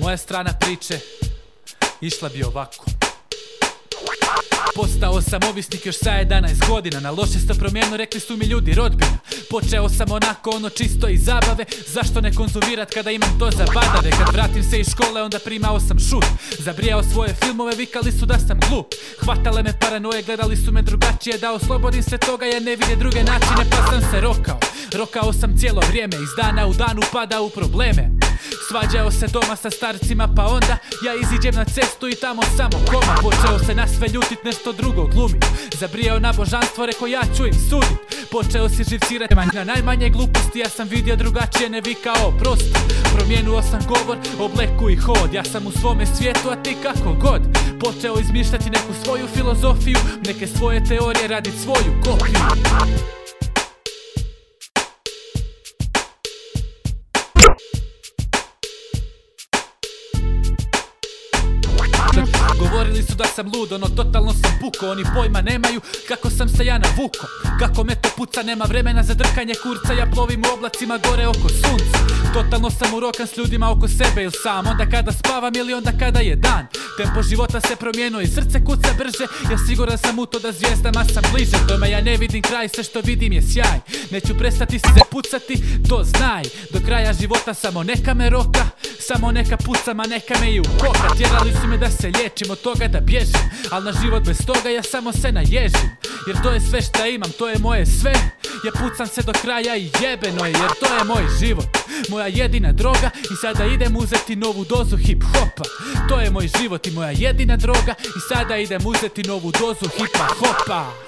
Moja strana priče išla bi ovako. Postao sam ovisnik još sa 11 godina. Na loše sto promjenu rekli su mi ljudi rodbina. Počeo sam onako ono čisto iz zabave. Zašto ne konzumirat kada imam to za badave? Kad vratim se iz škole onda primao sam šut. Zabrijao svoje filmove vikali su da sam glup. Hvatale me paranoje gledali su me drugačije. Da oslobodim se toga jer ne vide druge načine pa sam se rokao. Rokao sam cijelo vrijeme iz dana u dan upada u probleme Svađao se doma sa starcima pa onda Ja iziđem na cestu i tamo samo koma Počeo se na sve ljutit nešto drugo glumi Zabrijao na božanstvo reko ja ću im sudit. Počeo si živcirati na najmanje gluposti Ja sam vidio drugačije ne vikao prosto Promijenuo sam govor, obleku i hod. Ja sam u svome svijetu a ti kako god. Počeo izmišljati neku svoju filozofiju Neke svoje teorije radit svoju kopiju Govorili su da sam lud, ono totalno sam puko Oni pojma nemaju kako sam se ja navuko. Kako me to puca, nema vremena za drkanje kurca. Ja plovim u oblacima gore oko sunca. Totalno sam urokan s ljudima oko sebe ili sam Onda kada spavam ili onda kada je dan? Tempo života se promijenio i srce kuca brže. Ja siguran sam u to da zvijezdama sam bliže. Tome ja ne vidim kraj, sve što vidim je sjaj. Neću prestati se pucati, to znaj. Do kraja života samo neka me roka Samo neka pucam, a neka me i ukoka Tjerali su me da se liječim od toga da bježim. Al na život bez toga ja samo se naježim. Jer to je sve šta imam, to je moje sve. Ja pucam se do kraja i jebeno je Jer to je moj život, moja jedina droga I sada idem uzeti novu dozu hip hopa To je moj život i moja jedina droga I sada idem uzeti novu dozu hipa hopa